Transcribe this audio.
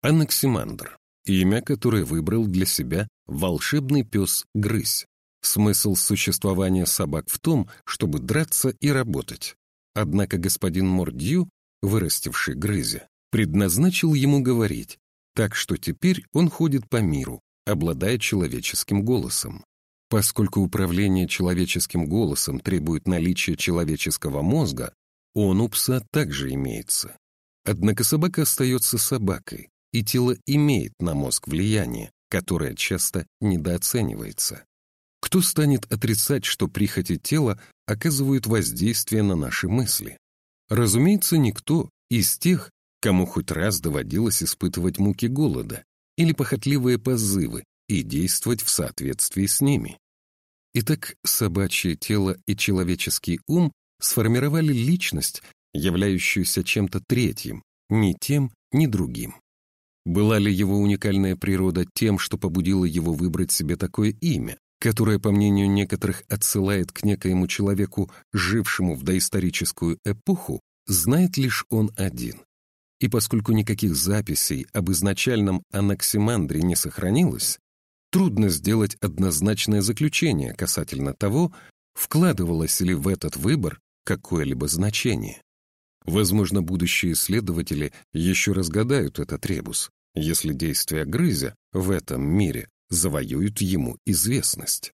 Анаксимандр – имя, которое выбрал для себя волшебный пес Грызь. Смысл существования собак в том, чтобы драться и работать. Однако господин Мордью, вырастивший Грызя, предназначил ему говорить, так что теперь он ходит по миру, обладая человеческим голосом. Поскольку управление человеческим голосом требует наличия человеческого мозга, он у пса также имеется. Однако собака остается собакой, и тело имеет на мозг влияние, которое часто недооценивается. Кто станет отрицать, что прихоти тела оказывают воздействие на наши мысли? Разумеется, никто из тех, кому хоть раз доводилось испытывать муки голода или похотливые позывы и действовать в соответствии с ними. Итак, собачье тело и человеческий ум сформировали личность, являющуюся чем-то третьим, ни тем, ни другим. Была ли его уникальная природа тем, что побудило его выбрать себе такое имя, которое, по мнению некоторых, отсылает к некоему человеку, жившему в доисторическую эпоху, знает лишь он один. И поскольку никаких записей об изначальном анаксимандре не сохранилось, трудно сделать однозначное заключение касательно того, вкладывалось ли в этот выбор какое-либо значение. Возможно, будущие исследователи еще разгадают этот ребус, если действия грызя в этом мире завоюют ему известность.